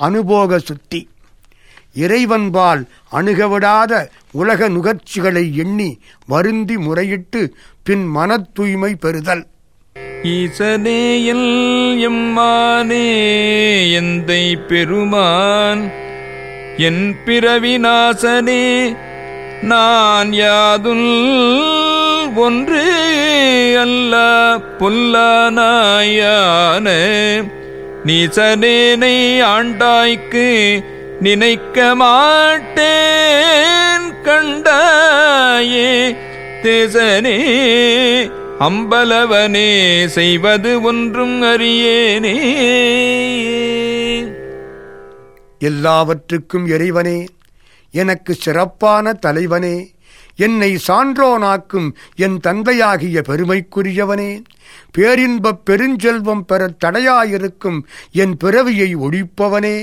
அனுபோக சுத்தி. இறைவன்பால் அணுகவிடாத உலக நுகர்ச்சிகளை எண்ணி வருந்தி முறையிட்டு பின் மனத் தூய்மை பெறுதல் ஈசனேயல் எம்மானே எந்தை பெருமான்? என் பிறவிநாசனே நான் யாதுல் ஒன்று அல்ல பொல்லானாயான. நீசனேனை ஆண்டாய்க்கு நினைக்க மாட்டேன் கண்டாயே. தேசனே அம்பலவனே செய்வது ஒன்றும் அறியேனே. எல்லாவற்றுக்கும் இறைவனே எனக்கு சிறப்பான தலைவனே. என்னை சான்றோனாக்கும் என் தந்தையாகிய பெருமைக்குரியவனே. பேரின்பப் பெருஞ்செல்வம் பெறத் தடையாயிருக்கும் என் பிறவியை ஒழிப்பவனே.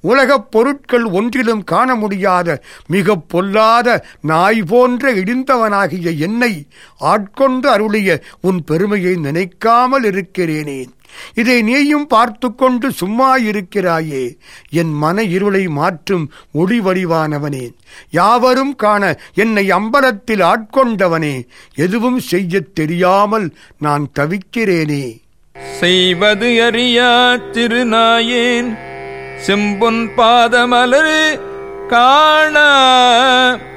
உலகப் பொருட்கள் ஒன்றிலும் காண முடியாத மிகப் பொல்லாத நாய் போன்ற இடிந்தவனாகிய என்னை ஆட்கொண்டு அருளிய உன் பெருமையை நினைக்காமல் இருக்கிறேனேன் இதை நீயும் பார்த்து கொண்டு சும்மா இருக்கிறாயே என் மன இருளை மாற்றும் ஒளி வடிவானவனே யாவரும் காண என்னை அம்பலத்தில் ஆட்கொண்டவனே. எதுவும் செய்யத் தெரியாமல் நான் தவிக்கிறேனே. செய்வது அறியா திருநாயேன். செம்பொன் பாதமலர் காண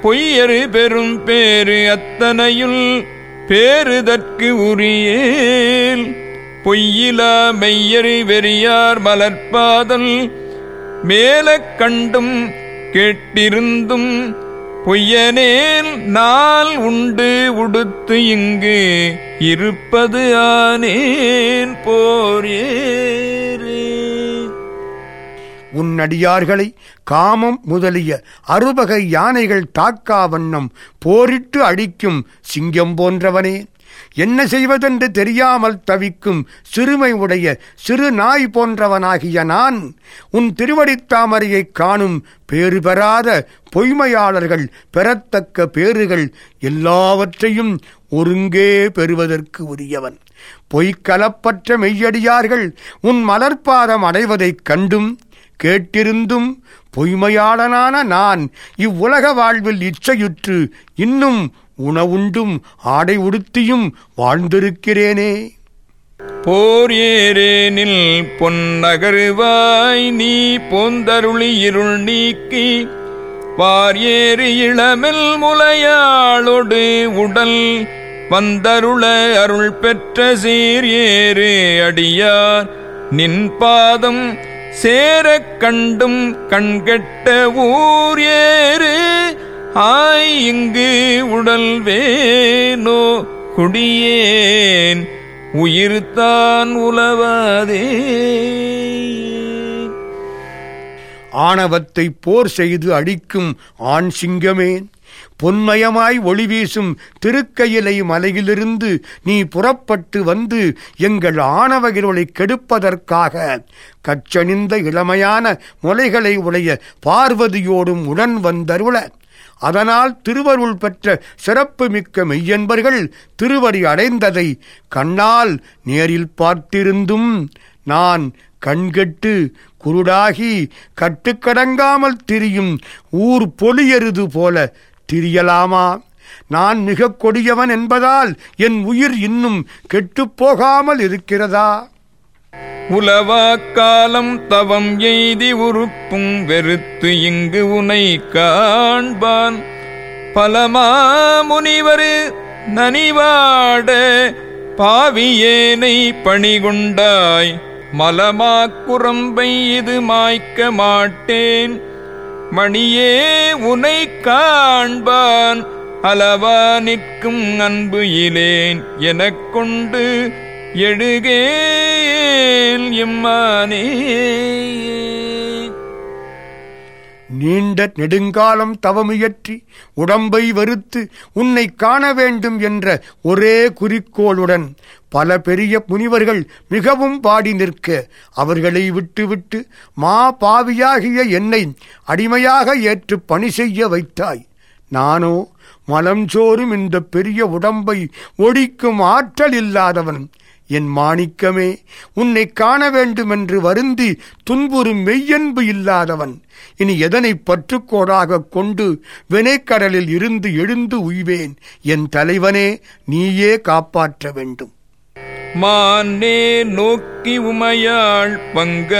பொய்யரு பெரும் பேரு அத்தனையுள். பேருதற்கு உரியேன் பொய்யிலா மெய்யறி வெறியார் மலர்பாதல் மேல கண்டும் கேட்டிருந்தும் பொய்யனேல் நாள் உண்டு உடுத்து இங்கு இருப்பது ஆனேன் போர் உன் உன்னடியார்களை காமம் முதலிய அறுபகை யானைகள் தாக்கா வண்ணம் போரிட்டு அடிக்கும் சிங்கம் போன்றவனே. என்ன செய்வதென்று தெரியாமல் தவிக்கும் சிறுமை உடைய சிறு நாய் போன்றவனாகிய நான் உன் திருவடித்தாமரையைக் காணும் பேறு பெறாத பொய்மையாளர்கள் பெறத்தக்க பேறுகள் எல்லாவற்றையும் ஒருங்கே பெறுவதற்கு உரியவன். பொய்க்கலப்பற்ற மெய்யடியார்கள் உன் மலர்பாதம் அடைவதைக் கண்டும் கேட்டிருந்தும் பொய்மையாளனான நான் இவ்வுலக வாழ்வில் இச்சையுற்று இன்னும் உணவுண்டும் ஆடை உடுத்தியும் வாழ்ந்திருக்கிறேனே. போர் ஏரேனில் பொன்னகருவாய் நீ பொந்தருளி இருள் நீக்கி. வார் இளமில் இளமெல் முலையாளொடு உடல் வந்தருள அருள் பெற்ற சீர் ஏறு அடியார். நின் பாதம் சேரக் கண்டும் கண்கெட்ட ஊர் ஏறு ஆய் இங்கு உடல் வேணோ குடியேன் உயிர்தான் உலவாதே. ஆணவத்தை போர் செய்து அடிக்கும் ஆண் சிங்கமேன் பொன்மயமாய் ஒளி வீசும் திருக்கையிலை மலையிலிருந்து நீ புறப்பட்டு வந்து எங்கள் ஆணவ இருளை கெடுப்பதற்காக கச்சணிந்த இளமையான முலைகளை உடைய பார்வதியோடும் உடன் வந்தருள. அதனால் திருவருள் பெற்ற சிறப்புமிக்க மெய்யன்பர்கள் திருவடி அடைந்ததை கண்ணால் நேரில் பார்த்திருந்தும் நான் கண்கெட்டு குருடாகி கட்டுக்கடங்காமல் திரியும் ஊர் பொலியருது போல திரியலாமா? நான் மிக கொடியவன் என்பதால் என் உயிர் இன்னும் கெட்டுப்போகாமல் இருக்கிறதா? உலவாக்காலம் தவம் எய்தி உறுப்பும் வெறுத்து இங்கு உனை காண்பான். பலமா முனிவரு நனிவாட பாவியேனை பணிகொண்டாய். மலமாக்குரம்பை இது மாய்க்க மாட்டேன். மணியே உனை காண்பான். அளவா நிற்கும் அன்பு இலேன். எனக் கொண்டு எழுகேல் இம்மானே நீண்ட நெடுங்காலம் தவமுயற்றி உடம்பை வருத்து உன்னை காண வேண்டும் என்ற ஒரே குறிக்கோளுடன் பல பெரிய முனிவர்கள் மிகவும் பாடி நிற்க அவர்களை விட்டுவிட்டு மா பாவியாகிய என்னை அடிமையாக ஏற்று பணி செய்ய வைத்தாய். நானோ மலம் சோறும் இந்த பெரிய உடம்பை ஒடிக்கும் ஆற்றல் இல்லாதவன். என் மாணிக்கமே உன்னை காண வேண்டுமென்று வருந்தி துன்புறும் மெய்யன்பு இல்லாதவன். இனி எதனை பற்றுக்கோடாகக் கொண்டு வினைக்கடலில் இருந்து எழுந்து உய்வேன். என் தலைவனே நீயே காப்பாற்ற வேண்டும். மானே நோக்கி உமையாள் பங்க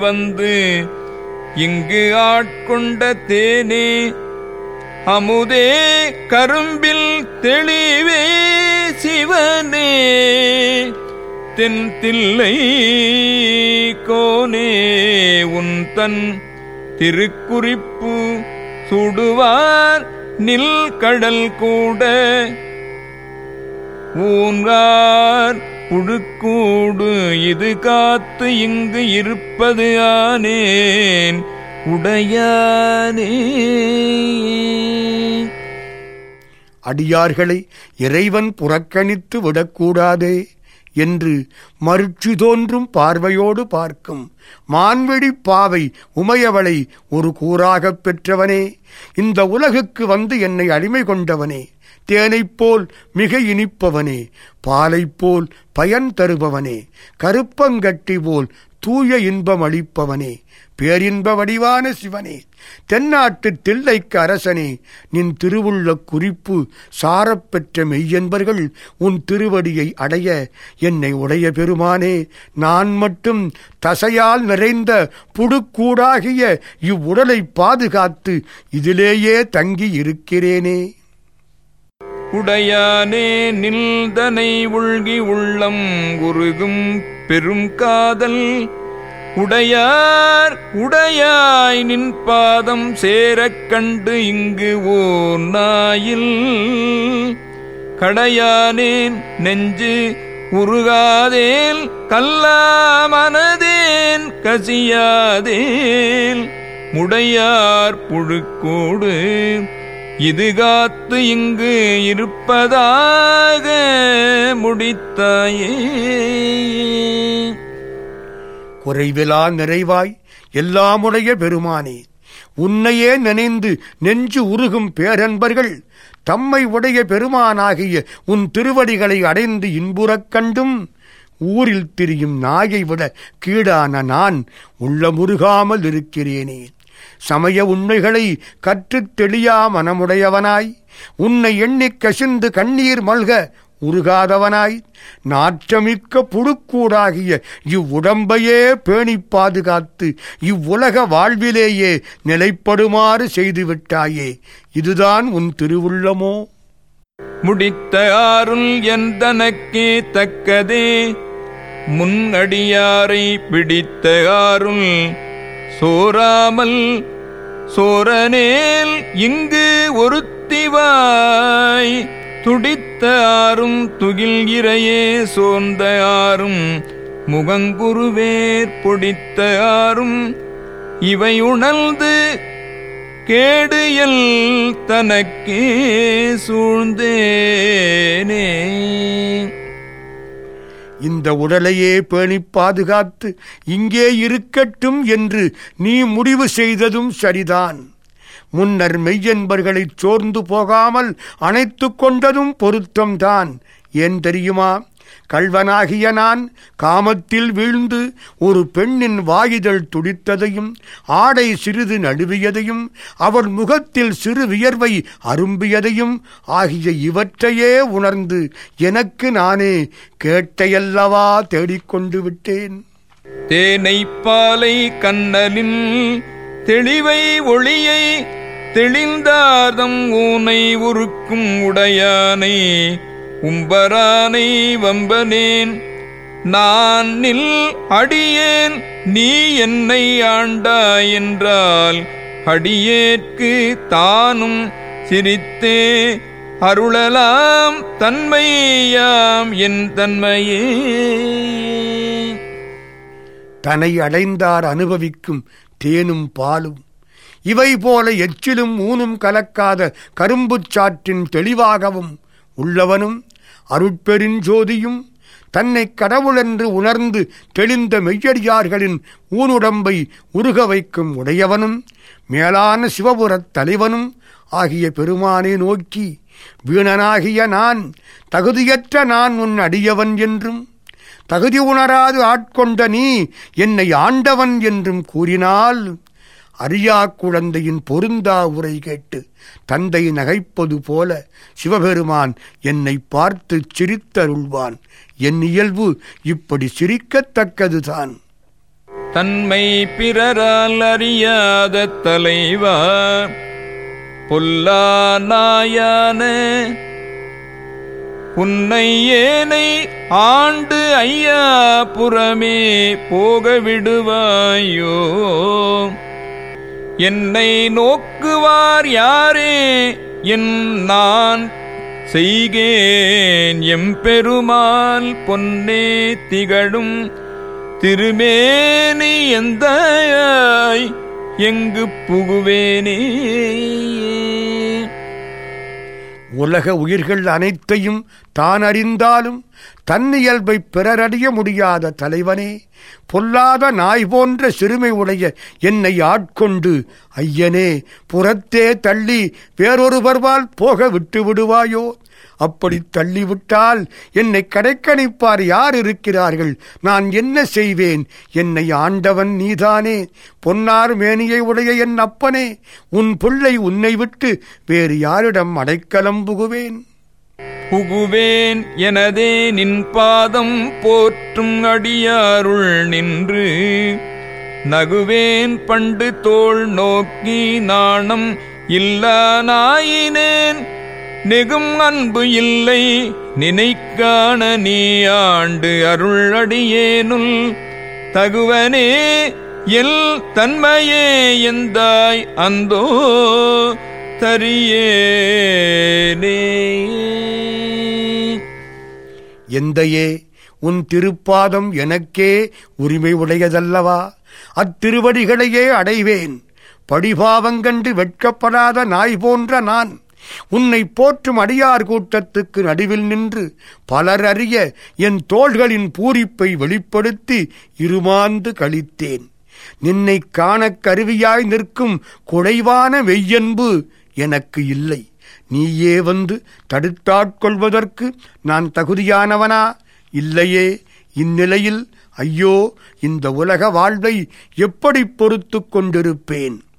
வந்து இங்கு ஆட்கொண்ட தேனே அமுதே கரும்பில் தெளிவே சிவனே தென் தில்லை கோனே உன் தன் திருக்குறிப்பு சுடுவார் நில் கடல் கூட. ஊன்றார் புழுக்கூடு இது காத்து இங்கு இருப்பது ஆனேன் உடையானே. அடியார்களை இறைவன் புறக்கணித்து விடக்கூடாதே என்று மறுச்சி தோன்றும் பார்வையோடு பார்க்கும் மான்வெடி பாவை உமையவளை ஒரு கூறாகப் பெற்றவனே. இந்த உலகுக்கு வந்து என்னை அடிமை கொண்டவனே. தேனைப் போல் மிக இனிப்பவனே. பாலைப் போல் பயன் தருபவனே. கருப்பங்கட்டி போல் தூய இன்பம் அளிப்பவனே பேரின்ப வடிவான சிவனே தென்னாட்டு தில்லைக்கு அரசனே நின் திருவுள்ள குறிப்பு சாரப்பெற்ற மெய்யன்பர்கள் உன் திருவடியை அடைய என்னை உடைய பெருமானே நான் மட்டும் தசையால் நிறைந்த புடுக்கூடாகிய இவ்வுடலை பாதுகாத்து இதிலேயே தங்கி இருக்கிறேனே உடையானே நில்தனை உள்கி உள்ளம் உருகும் பெரும் காதல். உடையார் உடையாய் நின் பாதம் சேரக் கண்டு இங்கு ஓ நாயில். கடையானேன் நெஞ்சு உருகாதேல் கல்லாமனதேன் கசியாதேல். முடையார் புழுக்கோடு இது காத்து இங்கு இருப்பதாக முடித்தாயே. குறைவிலா நிறைவாய் எல்லாமுடைய பெருமானே உன்னையே நினைந்து நெஞ்சு உருகும் பேரன்பர்கள் தம்மை உடைய பெருமானாகிய உன் திருவடிகளை அடைந்து இன்புறக் கண்டும் ஊரில் திரியும் நாயை விட கீடான நான் உள்ளமுருகாமல் இருக்கிறேனே. சமய உண்மைகளை கற்றுத் தெளியா மனமுடையவனாய். உன்னை எண்ணிக் கசிந்து கண்ணீர் மல்க உருகாதவனாய். நாற்றமிக்க புழுக்கூடாகிய இவ்வுடம்பையே பேணிப் பாதுகாத்து இவ்வுலக வாழ்விலேயே நிலைப்படுமாறு செய்துவிட்டாயே. இதுதான் உன் திருவுள்ளமோ? முடித்த ஆருள் எந்தனக்கே தக்கதே. முன்னடியாரை பிடித்த ஆருள் சோராமல் சோரனேல் இங்கு ஒருத்திவாய். துடித்த ஆறும் துகில் இறையே சோர்ந்த ஆறும். முகங்குருவேற் பொடித்த ஆறும். இவை உணர்ந்து கேடுயல் தனக்கே சூழ்ந்தேனே. இந்த உடலையே பேணிப் பாதுகாத்து இங்கே இருக்கட்டும் என்று நீ முடிவு செய்ததும் சரிதான். முன்னர் மெய்யன்பர்களைச் சோர்ந்து போகாமல் அணைத்துக் கொண்டதும் பொருத்தம்தான். ஏன் தெரியுமா? கள்வனாகிய நான் காமத்தில் வீழ்ந்து ஒரு பெண்ணின் வாயுதல் துடித்ததையும் ஆடை சிறிது நழுவியதையும் அவள் முகத்தில் சிறு வியர்வை அரும்பியதையும் ஆகிய இவற்றையே உணர்ந்து எனக்கு நானே கேட்டையல்லவா தேடிக்கொண்டு விட்டேன். தேனைப்பாலை பாலை தெளிவை ஒளியை தெளிந்தார்தம் ஊனை உருக்கும் உடையானை உம்பரானை வம்பனேன். நான் நில் அடியேன் நீ என்னை ஆண்டாய் என்றால் அடியேற்கு தானும் சிரித்தே அருளலாம் தன்மையாம் என் தன்மையே. தனை அடைந்தார் அனுபவிக்கும் தேனும் பாலும் இவை போல எச்சிலும் ஊனும் கலக்காத கரும்புச் சாற்றின் தெளிவாகவும் உள்ளவனும் அருட்பெருஞ்சோதியும் தன்னை கடவுளென்று உணர்ந்து தெளிந்த மெய்யடியார்களின் ஊனுடம்பை உருக வைக்கும் உடையவனும் மேலான சிவபுரத் தலைவனும் ஆகிய பெருமானை நோக்கி வீணனாகிய நான் தகுதியற்ற நான் உன் அடியவன் என்றும் தகுதி உணராது ஆட்கொண்ட நீ என்னை ஆண்டவன் என்றும் கூறினால் அறியா குழந்தையின் பொருந்தா உரை கேட்டு தந்தை நகைப்பது போல சிவபெருமான் என்னை பார்த்து சிரித்தருள்வான். என் இயல்பு இப்படி சிரிக்கத்தக்கதுதான். தன்மை பிறரால் அறியாத தலைவா பொல்லா நாயான உன்னை ஏனை ஆண்டு ஐயா புறமே போக விடுவாயோ என்னை நோக்குவார் யாரே என் நான் செய்கேன் எம்பெருமாள் பொன்னே திகழும் திருமேனி எந்தாய் எங்கு புகுவேனே. உலக உயிர்கள் அனைத்தையும் தான் அறிந்தாலும் தன்னியல்பை பிறரறிய முடியாத தலைவனே பொல்லாத நாய் போன்ற சிறுமை உடைய என்னை ஆட்கொண்டு ஐயனே புறத்தே தள்ளி வேறொருவர்வால் போக விட்டு விடுவாயோ? அப்படி தள்ளிவிட்டால் என்னை கடைக்கணிப்பார் யார் இருக்கிறார்கள்? நான் என்ன செய்வேன்? என்னை ஆண்டவன் நீதானே பொன்னார் மேனியை உடைய என் அப்பனே உன் பிள்ளை உன்னை விட்டு வேறு யாரிடம் அடைக்கலம் புகுவேன். புகுவேன் எனதே நின் பாதம் போற்றும் அடியாருள் நின்று. நகுவேன் பண்டு தோள் நோக்கி நாணம் இல்லானாயினேன். நெகும் அன்பு இல்லை நினைக்கான நீ ஆண்டு அருள் அடியேனுள் தகுவனே எல் தன்மையே எந்தாய் அந்தோ. தரியேனே எந்தையே உன் திருப்பாதம் எனக்கே உரிமை உடையதல்லவா? அத்திருவடிகளையே அடைவேன். படிபாவங்கண்டு வெட்கப்படாத நாய் போன்ற நான். உன்னை போற்றும் அடியார் கூட்டத்துக்கு நடுவில் நின்று பலர் அறிய என் தோள்களின் பூரிப்பை வெளிப்படுத்தி இருமாந்து கழித்தேன். நின்னை காணக் கருவியாய் நிற்கும் குறைவான வெய்யன்பு எனக்கு இல்லை. நீயே வந்து தடுத்தாட்கொள்வதற்கு நான் தகுதியானவனா? இல்லையே இந்நிலையில் ஐயோ இந்த உலக வாழ்வை எப்படி பொறுத்து கொண்டிருப்பேன்?